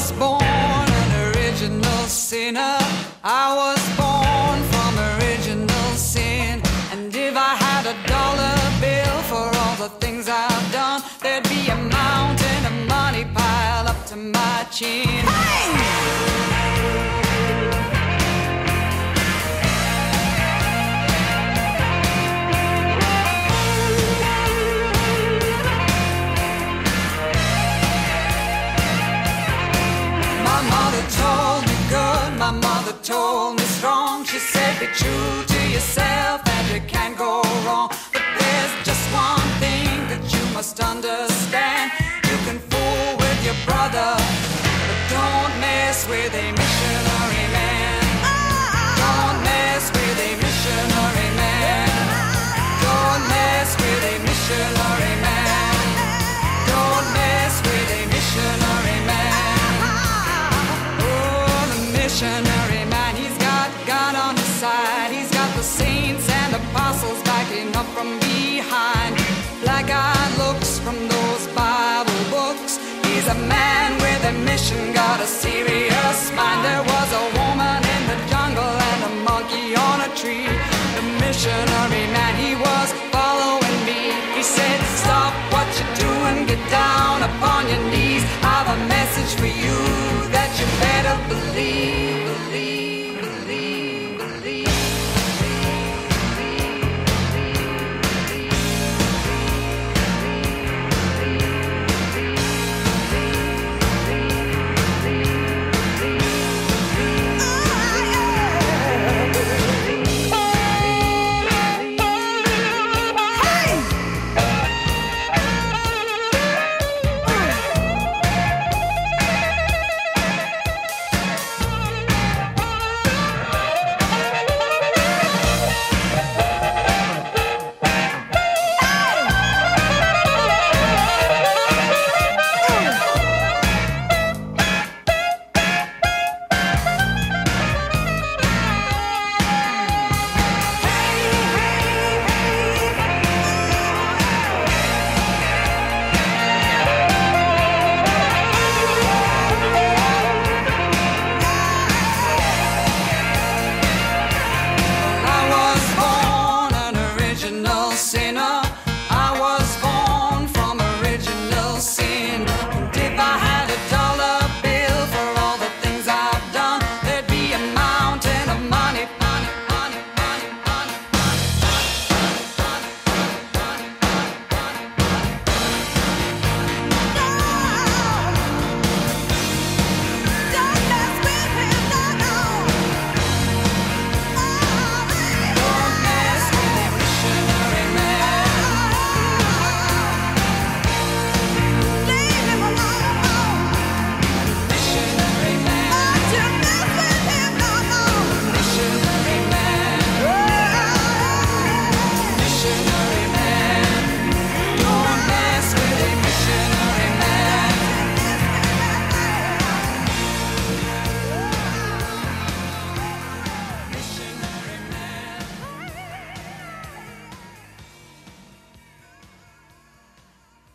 was born an original sinner. I was born from original sin. And if I had a dollar bill for all the things I've done, there'd be a mountain of money piled up to my chin. Told me strong. She said, Be true to yourself and you can't go wrong. But there's just one thing that you must understand. You can fool with your brother, but don't mess with a saints and apostles backing up from behind. Black eyed looks from those Bible books. He's a man with a mission, got a serious mind. There was a woman in the jungle and a monkey on a tree. The missionary man, he was following me. He said, Stop what you're doing, get down upon your knees. I've a message for you